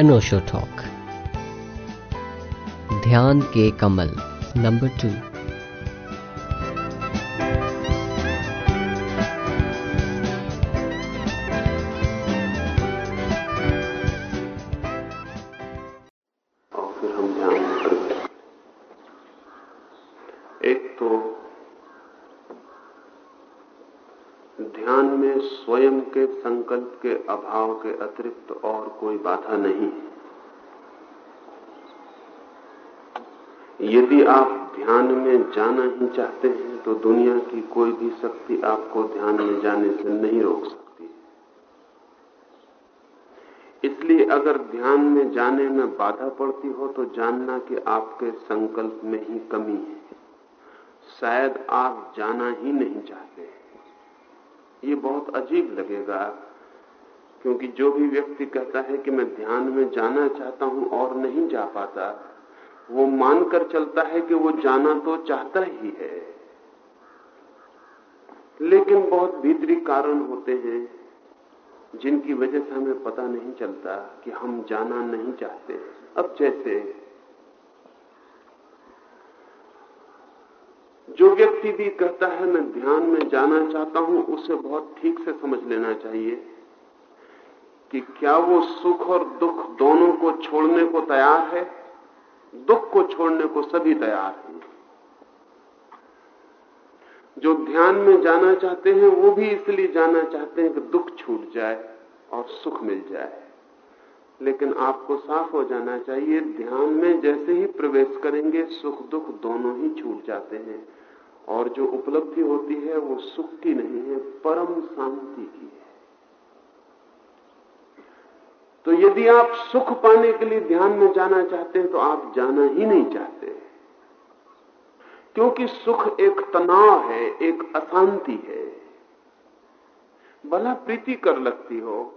अनोशो talk ध्यान के कमल number two के अभाव के अतिरिक्त और कोई बाधा नहीं यदि आप ध्यान में जाना ही चाहते हैं तो दुनिया की कोई भी शक्ति आपको ध्यान में जाने से नहीं रोक सकती इसलिए अगर ध्यान में जाने में बाधा पड़ती हो तो जानना कि आपके संकल्प में ही कमी है। शायद आप जाना ही नहीं चाहते ये बहुत अजीब लगेगा क्योंकि जो भी व्यक्ति कहता है कि मैं ध्यान में जाना चाहता हूँ और नहीं जा पाता, वो मानकर चलता है कि वो जाना तो चाहता ही है। लेकिन बहुत भीतरी कारण होते हैं, जिनकी वजह से हमें पता नहीं चलता कि हम जाना नहीं चाहते। अब जैसे, जो व्यक्ति भी कहता है, मैं ध्यान में जाना चाहता हूँ, उसे बहुत ठीक से समझ लेना चाहिए। कि क्या वो सुख और दुख दोनों को छोड़ने को तैयार है? दुख को छोड़ने को सभी तैयार हैं। जो ध्यान में जाना चाहते हैं, वो भी इसलिए जाना चाहते हैं कि दुख छूट जाए और सुख मिल जाए। लेकिन आपको साफ़ हो जाना चाहिए, ध्यान में जैसे ही प्रवेश करेंगे, सुख दुख दोनों ही छूट जाते हैं। और जो उपलब्धि होती है, वो सुख की नहीं है, परम शांति की है। तो यदि आप सुख पाने के लिए ध्यान में जाना चाहते हैं तो आप जाना ही नहीं चाहते। क्योंकि सुख एक तनाव है, एक अशांति है। भला प्रीति कर लगती हो,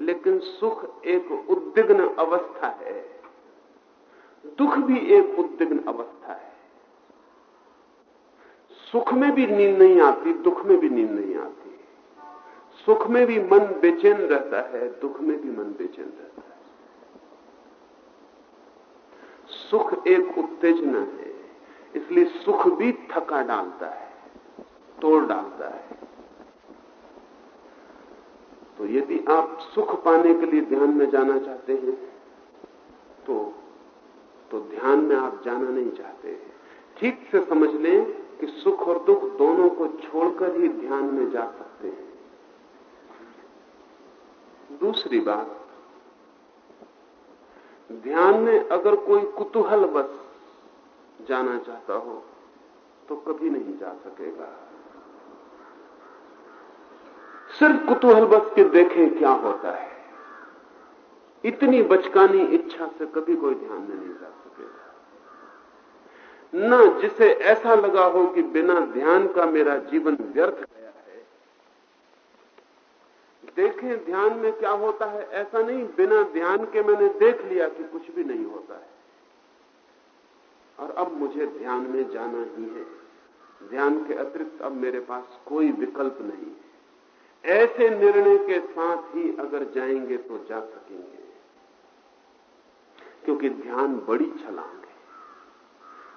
लेकिन सुख एक उद्विग्न अवस्था है। दुख भी एक उद्विग्न अवस्था है। सुख में भी नींद नहीं आती, दुख में भी नींद नहीं आती। सुख में भी मन बेचैन रहता है, दुख में भी मन बेचैन रहता है। सुख एक उत्तेजना है, इसलिए सुख भी थका डालता है, तोड़ डालता है। तो यदि आप सुख पाने के लिए ध्यान में जाना चाहते हैं तो तो ध्यान में आप जाना नहीं चाहते। ठीक से समझ लें कि सुख और दुख दोनों को छोड़कर ही ध्यान में जा सकते दूसरी बात, ध्यान में अगर कोई कुतूहल बस जाना चाहता हो तो कभी नहीं जा सकेगा। सिर्फ़ कुतूहल बस के देखे क्या होता है। इतनी बचकानी इच्छा से कभी कोई ध्यान में नहीं जा सकेगा। न जिसे ऐसा लगा हो कि बिना ध्यान का मेरा जीवन व्यर्थ है देखें, ध्यान में क्या होता है? ऐसा नहीं, बिना ध्यान के मैंने देख लिया कि कुछ भी नहीं होता है। और अब मुझे ध्यान में जाना ही है। ध्यान के अतिरिक्त अब मेरे पास कोई विकल्प नहीं है। ऐसे निर्णय के साथ ही अगर जाएँगे तो जा सकेंगे। क्योंकि ध्यान बड़ी छलांग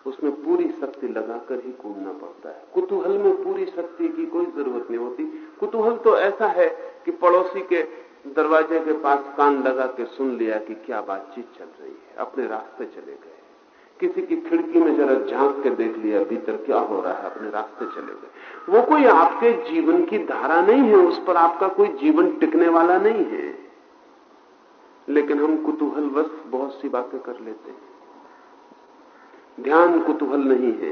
उसमें पूरी शक्ति लगाकर ही कूदना पड़ता है। कुतूहल में पूरी शक्ति की कोई ज़रूरत नहीं होती। कुतूहल तो ऐसा है कि पड़ोसी के दरवाजे के पास कान लगा के सुन लिया कि क्या बातचीत चल रही है, अपने रास्ते चले गए। किसी की खिड़की में जरा झाँक के देख लिया, भीतर क्या हो रहा है, अपने रास्ते चले गए। वो कोई आपके जीवन की धारा नहीं है, उस पर आपका कोई जीवन टिकने वाला नहीं है। लेकिन हम कुतूहलवश बहुत सी बातें कर लेते हैं। ध्यान कुतूहल नहीं है।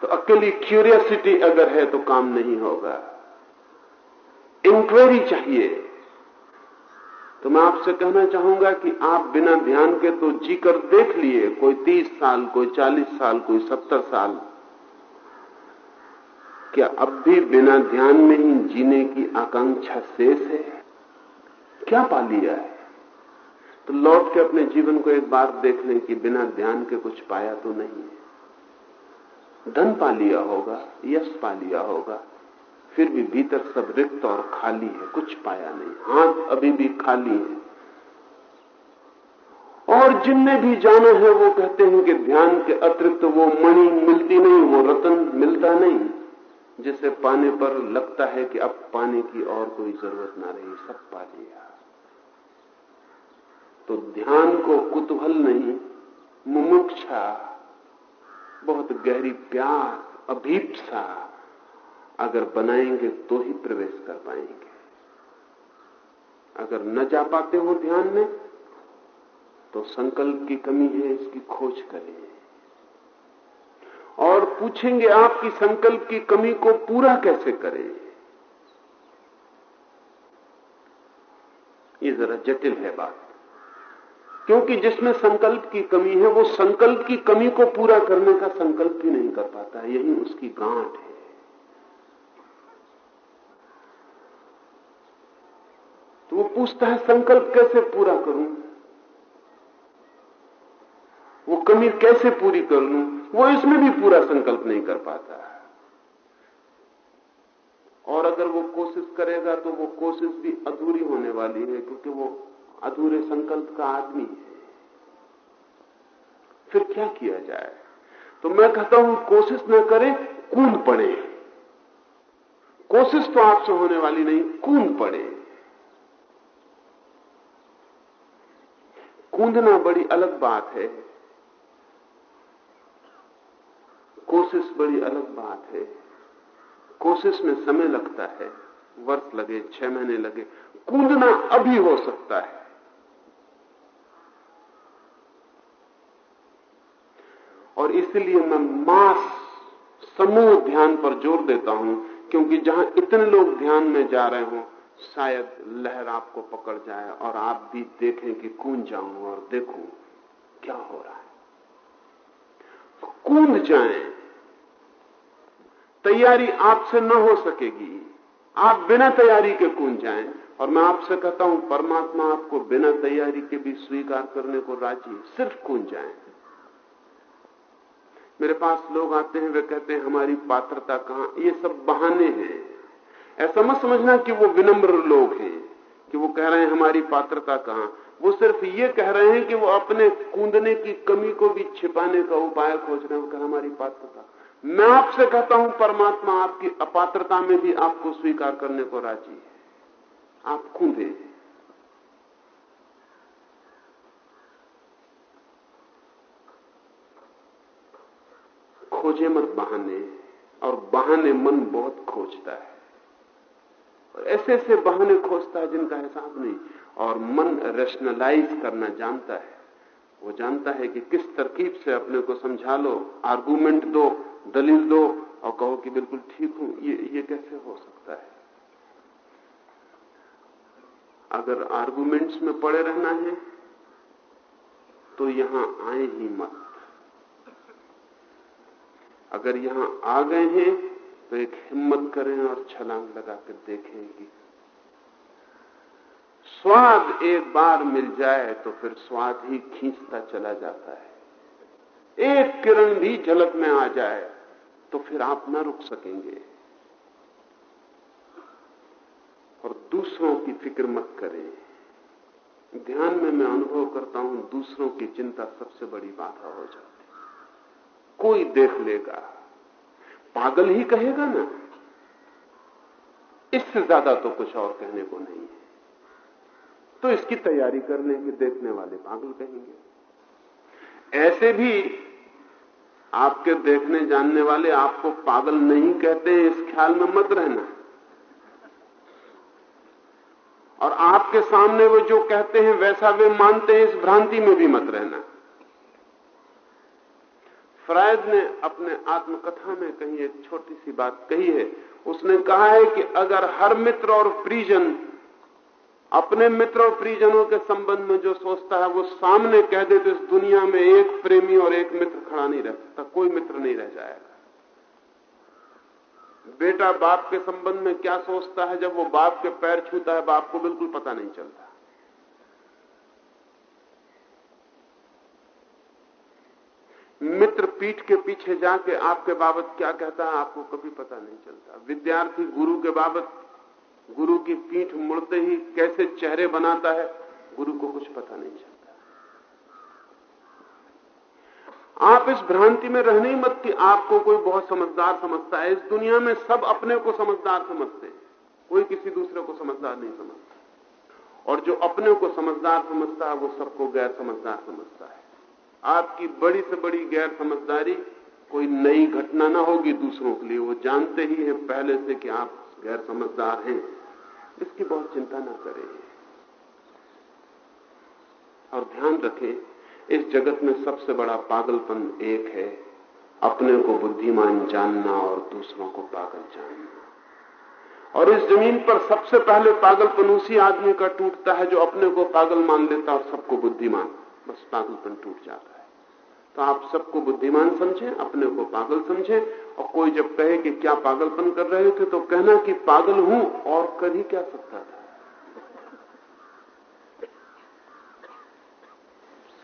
तो अकेली क्यूरियोसिटी अगर है तो काम नहीं होगा। इंक्वायरी चाहिए। तो मैं आपसे कहना चाहूँगा कि आप बिना ध्यान के तो जी कर देख लिए, कोई तीस साल, कोई चालीस साल, कोई सत्तर साल। क्या अब भी बिना ध्यान में ही जीने की आकांक्षा शेष है? क्या पा लिया है? तो लौट के अपने जीवन को एक बार देख लें कि बिना ध्यान के कुछ पाया तो नहीं धन पा लिया होगा, यश पा लिया होगा, फिर भी भीतर सब रिक्त और खाली है, कुछ पाया नहीं। हाथ अभी भी खाली है। और जिनने भी जाना है, वो कहते हैं कि ध्यान के अतिरिक्त तो वो मणि मिलती नहीं, वो रतन मिलता नहीं, जिसे पाने पर लगता है कि अब पाने की और कोई ज़रूरत ना रही, सब पा लिया। तो ध्यान को कुतूहल नहीं, मुमुक्षा, बहुत गहरी प्यास, अभीपसा, अगर बनाएँगे तो ही प्रवेश कर पाएँगे। अगर न जा पाते हो ध्यान में तो संकल्प की कमी है, इसकी खोज करें। और पूछेंगे आपकी संकल्प की कमी को पूरा कैसे करें? ये जरा जटिल है बात। क्योंकि जिसमें संकल्प की कमी है, वो संकल्प की कमी को पूरा करने का संकल्प भी नहीं कर पाता है। यही उसकी गांठ है। तो वो पूछता है, संकल्प कैसे पूरा करूँ? वो कमी कैसे पूरी कर लूँ? वो इसमें भी पूरा संकल्प नहीं कर पाता। और अगर वो कोशिश करेगा तो वो कोशिश भी अधूरी होने वाली है, क्योंकि वो अधूरे संकल्प का आदमी है। फिर क्या किया जाए? तो मैं कहता हूँ, कोशिश न करें कूद पड़े। कोशिश तो आपसे होने वाली नहीं कूद पड़े। कूदना बड़ी अलग बात है। कोशिश बड़ी अलग बात है। कोशिश में समय लगता है। वर्ष लगे, छह महीने लगे। कूदना अभी हो सकता है। और इसलिए मैं मास समूह ध्यान पर ज़ोर देता हूँ, क्योंकि जहाँ इतने लोग ध्यान में जा रहे हो, शायद लहर आपको पकड़ जाए और आप भी देखें कि कूद जाऊँ और देखूँ क्या हो रहा है। कूद जाएँ। तैयारी आपसे न हो सकेगी। आप बिना तैयारी के कूद जाएँ। और मैं आपसे कहता हूँ, परमात्मा आपको बिना तैयारी के भी स्वीकार करने को राज़ी सिर्फ़ कूद जाएँ। मेरे पास लोग आते हैं, वे कहते हैं, हमारी पात्रता कहाँ? ये सब बहाने हैं। ऐसा मत समझना कि वो विनम्र लोग हैं, कि वो कह रहे हैं, हमारी पात्रता कहाँ? वो सिर्फ़ ये कह रहे हैं कि वो अपने कूदने की कमी को भी छिपाने का उपाय खोज रहे हैं। हमारी पात्रता मैं आपसे कहता हूँ, परमात्मा आपकी अपात्रता में भी आपको स्वीकार करने को राज़ी है। आप कूदे खोजे मत बहाने, और बहाने मन बहुत खोजता है। और ऐसे ऐसे बहाने खोजता है जिनका हिसाब नहीं, और मन रेशनलाइज करना जानता है। वो जानता है कि किस तरकीब से अपने को समझा लो आर्गूमेंट दो, दलील दो, और कहो कि बिल्कुल ठीक हूँ, ये ये कैसे हो सकता है? अगर आर्गूमेंट्स में पड़े रहना है तो यहाँ आए ही मत। अगर यहाँ आ गए हैं तो एक हिम्मत करें और छलांग लगा कर देखें कि स्वाद एक बार मिल जाए तो फिर स्वाद ही खींचता चला जाता है। एक किरण भी झलक में आ जाए तो फिर आप ना रुक सकेंगे। और दूसरों की फ़िक्र मत करें। ध्यान में मैं अनुभव करता हूँ, दूसरों की चिंता सबसे बड़ी बाधा हो जाती कोई देख लेगा। पागल ही कहेगा ना। इससे ज़्यादा तो कुछ और कहने को नहीं है। तो इसकी तैयारी करने के देखने वाले पागल कहेंगे। ऐसे भी आपके देखने जानने वाले आपको पागल नहीं कहते इस ख्याल में मत रहना। और आपके सामने वो जो कहते हैं, वैसा वे मानते हैं, इस भ्रांति में भी मत रहना। फ्रायद ने अपने आत्मकथा में कहीं एक छोटी सी बात कही है। उसने कहा है कि अगर हर मित्र और परिजन, अपने मित्र और परिजनों के संबंध में जो सोचता है, वो सामने कह दे तो इस दुनिया में एक प्रेमी और एक मित्र खड़ा नहीं रह सकता, कोई मित्र नहीं रह जाएगा। बेटा बाप के संबंध में क्या सोचता है, जब वो बाप के पैर छूता है, बाप को बिल्कुल पता नहीं चलता। मित्र पीठ के पीछे जाके आपके बाबत क्या कहता है, आपको कभी पता नहीं चलता। विद्यार्थी गुरु के बाबत, गुरु की पीठ मुड़ते ही कैसे चेहरे बनाता है, गुरु को कुछ पता नहीं चलता। आप इस भ्रांति में रहने ही मत कि आपको कोई बहुत समझदार समझता है। इस दुनिया में सब अपने को समझदार समझते हैं। कोई किसी दूसरे को समझदार नहीं समझता। और जो अपने को समझदार समझता है, वो सबको गैर समझदार समझता है। आपकी बड़ी से बड़ी गैर समझदारी कोई नई घटना ना होगी दूसरों के लिए। वो जानते ही हैं पहले से कि आप गैर समझदार हैं। इसकी बहुत चिंता ना करें। और ध्यान रखें, इस जगत में सबसे बड़ा पागलपन एक है अपने को बुद्धिमान जानना और दूसरों को पागल जानना। और इस ज़मीन पर सबसे पहले पागलपन उसी आदमी का टूटता है जो अपने को पागल मान लेता और सबको बुद्धिमान। बस पागलपन टूट जाता है। तो आप सबको बुद्धिमान समझें, अपने को पागल समझें, और कोई जब कहे कि क्या पागलपन कर रहे थे तो कहना कि पागल हूँ और कर ही क्या सकता था।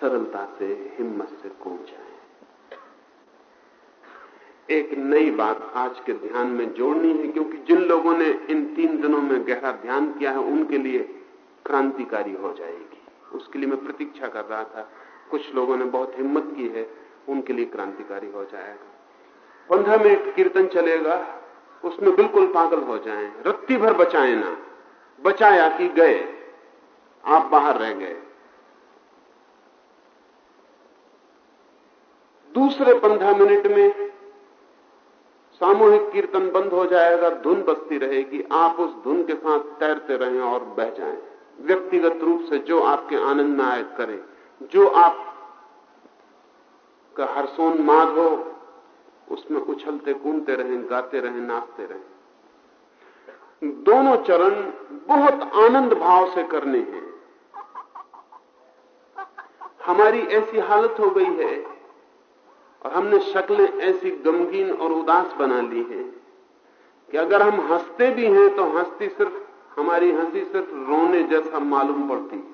सरलता से, हिम्मत से कूद जाए। एक नई बात आज के ध्यान में जोड़नी है, क्योंकि जिन लोगों ने इन तीन दिनों में गहरा ध्यान किया है, उनके लिए क्रांतिकारी हो जाएगी। उसके लिए मैं प्रतीक्षा कर रहा था। कुछ लोगों ने बहुत हिम्मत की है, उनके लिए क्रांतिकारी हो जाएगा। पंद्रह मिनट कीर्तन चलेगा, उसमें बिल्कुल पागल हो जाए। रत्ती भर बचाए ना। बचाया कि गए, आप बाहर रह गए। दूसरे पंद्रह मिनट में सामूहिक कीर्तन बंद हो जाएगा, धुन बसती रहेगी। आप उस धुन के साथ तैरते रहें और बह जाएँ। व्यक्तिगत रूप से जो आपके आनंद में आयत करे, जो आप का हर्षोन्माद हो, उसमें उछलते कूदते रहें, गाते रहें, नाचते रहें। दोनों चरण बहुत आनंद भाव से करने हैं। हमारी ऐसी हालत हो गई है और हमने शक्लें ऐसी गमगीन और उदास बना ली हैं कि अगर हम हँसते भी हैं तो हंसती सिर्फ़ हमारी हँसी सिर्फ़ रोने जैसा मालूम पड़ती।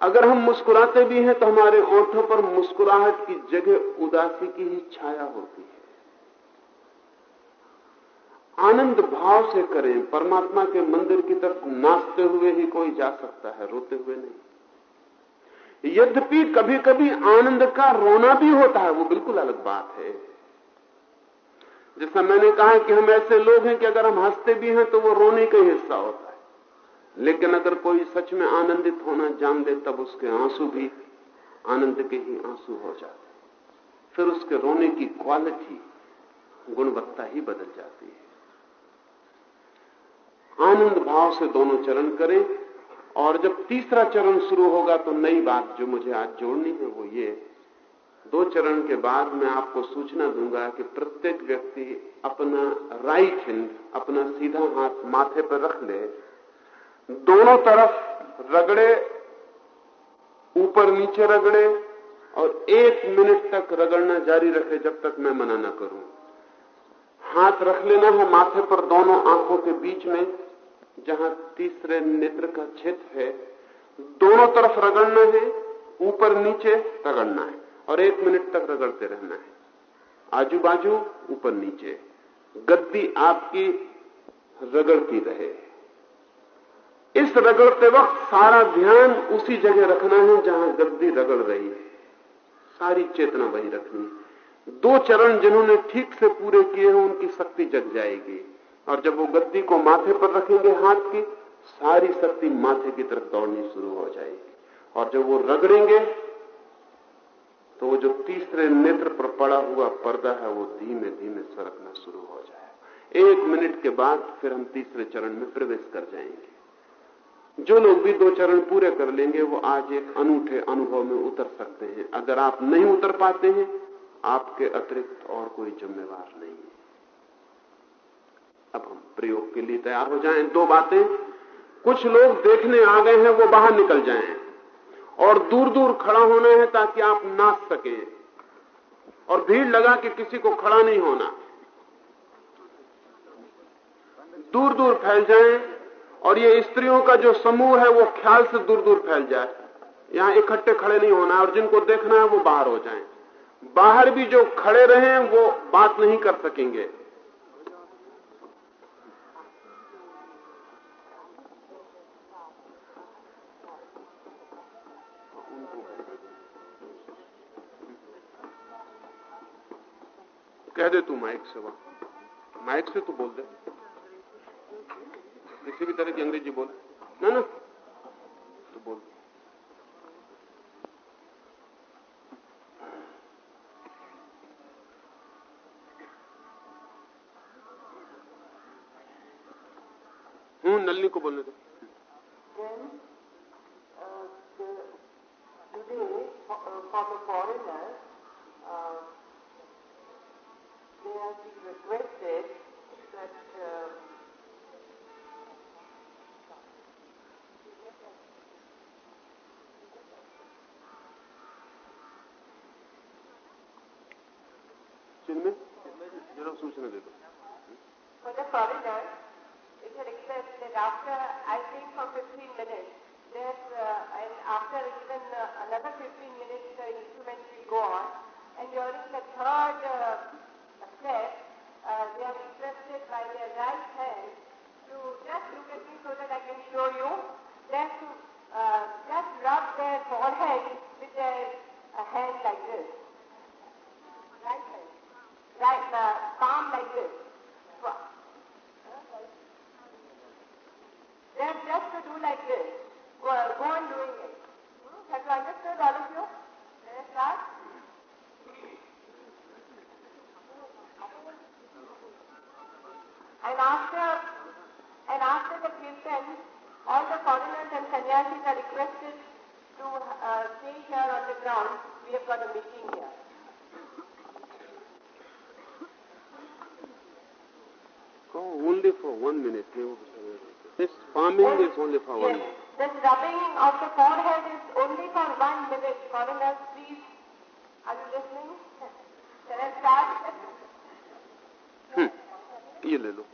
अगर हम मुस्कुराते भी हैं तो हमारे ओठों पर मुस्कुराहट की जगह उदासी की ही छाया होती है। आनंद भाव से करें, परमात्मा के मंदिर की तरफ़ नाचते हुए ही कोई जा सकता है, रोते हुए नहीं। यद्यपि कभी कभी आनंद का रोना भी होता है, वो बिल्कुल अलग बात है। जैसा मैंने कहा कि हम ऐसे लोग हैं कि अगर हम हँसते भी हैं तो वो रोने का हिस्सा होता है। लेकिन अगर कोई सच में आनंदित होना जान दे तब उसके आँसू भी आनंद के ही आँसू हो जाते फिर उसके रोने की क्वालिटी गुणवत्ता ही बदल जाती है। आनंद भाव से दोनों चरण करें, और जब तीसरा चरण शुरू होगा तो नई बात जो मुझे आज जोड़नी है, वो ये दो चरण के बाद मैं आपको सूचना दूँगा कि प्रत्येक व्यक्ति अपना राइट हैंड, अपना सीधा हाथ माथे पर रख ले। दोनों तरफ़ रगड़े, ऊपर नीचे रगड़े और एक मिनट तक रगड़ना जारी रखे जब तक मैं मना ना करूँ। हाथ रख लेना है माथे पर दोनों आँखों के बीच में, जहाँ तीसरे नेत्र का क्षेत्र है। दोनों तरफ़ रगड़ना है, ऊपर नीचे रगड़ना है। और एक मिनट तक रगड़ते रहना है। आजू बाजू ऊपर नीचे। गद्दी आपकी रगड़ती रहे। इस रगड़ते वक्त सारा ध्यान उसी जगह रखना है जहाँ गद्दी रगड़ रही है। सारी चेतना वही रखनी है। दो चरण जिन्होंने ठीक से पूरे किए हैं, उनकी शक्ति जग जाएगी। और जब वो गद्दी को माथे पर रखेंगे हाथ की, सारी शक्ति माथे की तरफ़ दौड़नी शुरू हो जाएगी। और जब वो रगड़ेंगे तो वो जो तीसरे नेत्र पर पड़ा हुआ पर्दा है, वो धीमे धीमे सरकना शुरू हो जाए एक मिनट के बाद फिर हम तीसरे चरण में प्रवेश कर जाएँगे। जो लोग भी दो चरण पूरे कर लेंगे, वो आज एक अनूठे अनुभव में उतर सकते हैं। अगर आप नहीं उतर पाते हैं, आपके अतिरिक्त और कोई जिम्मेवार नहीं है। अब हम प्रयोग के लिए तैयार हो जाएँ। दो बातें। कुछ लोग देखने आ गए हैं, वो बाहर निकल जाएँ। और दूर दूर खड़ा होना है ताकि आप नाच सके। और भीड़ लगा कि किसी को खड़ा नहीं होना। दूर दूर फैल जाएँ और ये स्त्रियों का जो समूह है, वो ख्याल से दूर दूर फैल जाए। यहाँ इकट्ठे खड़े नहीं होना और जिनको देखना है, वो बाहर हो जाएँ। बाहर भी जो खड़े रहे, वो बात नहीं कर सकेंगे। कह दे तू माइक से वहाँ। माइक से तू बोल दे। किसी भी तरह की अंग्रेज़ी बोल। ना ना। तो बोल। हूँ नलनी को बोलने दो। Cenab-ı For the foreigner, it had expressed that after, I think for 15 minutes, uh, and after even uh, another 15 minutes, the instrument will go on, and during the third uh, step, uh, they are interested by their right hand to just look at me so that I can show you, to uh, just rub their forehead with their uh, hand like this, right hand. Right, uh, palm like this. Just, just to do like this. Go, go on doing it. Hmm? Have you understood all of you? Let us start. And after, and after the kirtan, all the foreigners and sannyasis are requested to uh, stay here on the ground. We have got a meeting here. Only for one minute. This farming is only for one minute. This rubbing of the forehead is only for one minute. Foreigners, please. Are you listening? Can I start? हम्म, ये ले लो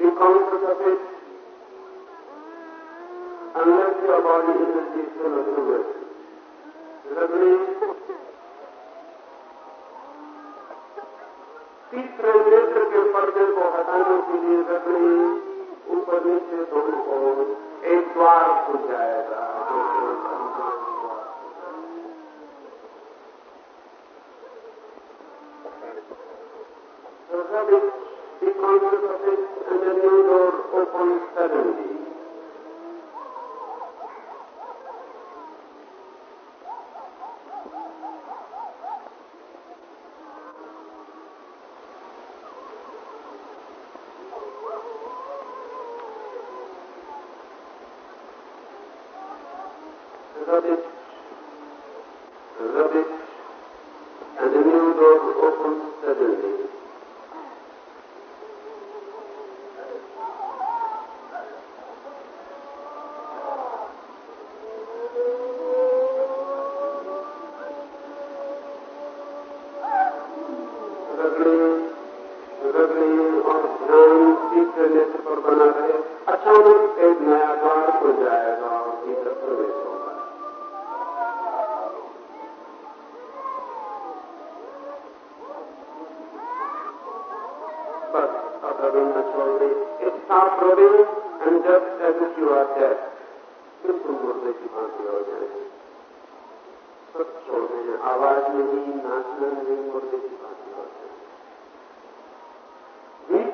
encounter the pit. Unless your body is a teacher of the word. तीसरे नेत्र के पर्दे को हटाने के लिए रखनी ऊपर नीचे दोनों ओर एक द्वार हो जाएगा तो सब melody.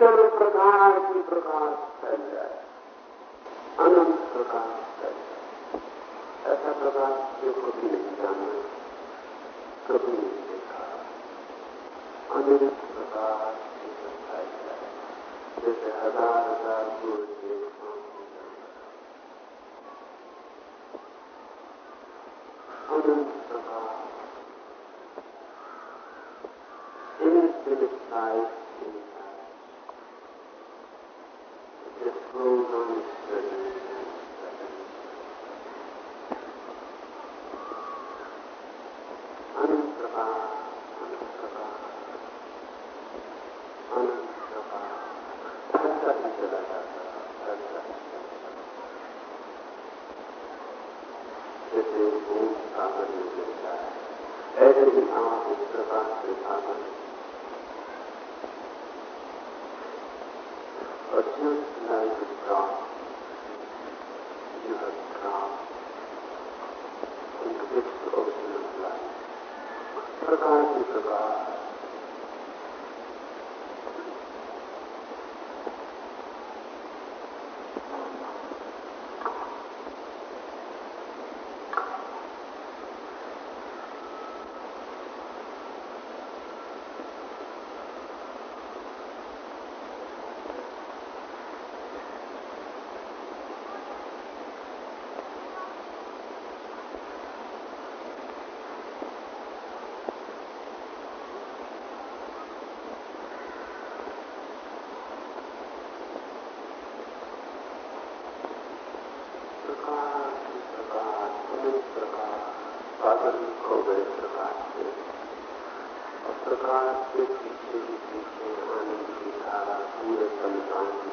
भीतर प्रकाश ही प्रकाश फैल जाए। अनंत प्रकाश फैल जाए। ऐसा प्रकाश जो कभी नहीं जाना कभी नहीं देखा। अनंत प्रकाश फैल जाए जैसे हज़ार हज़ार सूर्य अनंत के पीछे ही आनंद की धारा पूरे संतान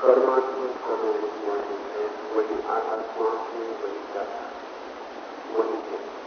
परमात्मा का वही आत्मा है वही का वही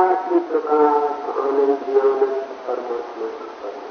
प्रकाश ही प्रकाश आनंद आनंद परमात्मा की परमात्मा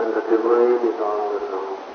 and the divine is all around.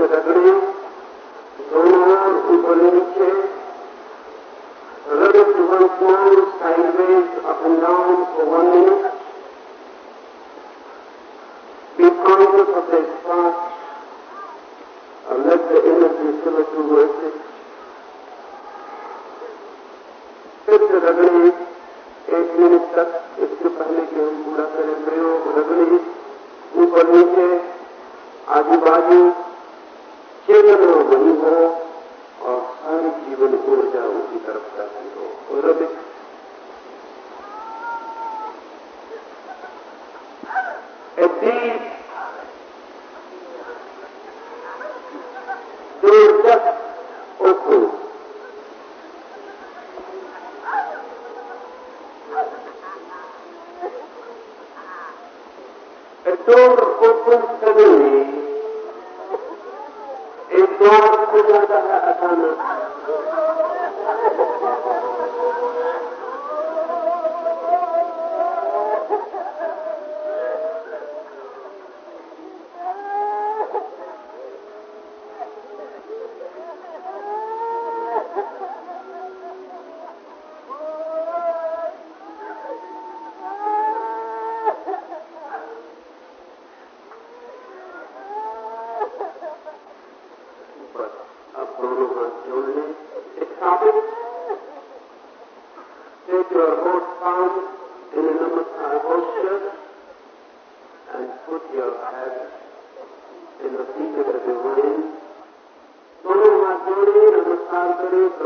रगड़े दोनों ओर उबले नीचे।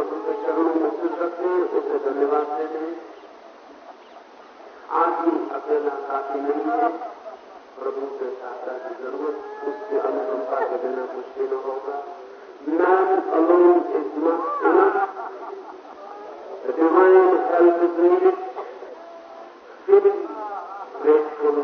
प्रभु के चरणों में सिर रखते हैं उसे धन्यवाद देते हैं आदमी अकेला काफ़ी नहीं है प्रभु के सहायता की ज़रूरत, उसके अनुकंपा के बिना कुछ भी न होगा नाम alone is not enough divine help is needed feeling grateful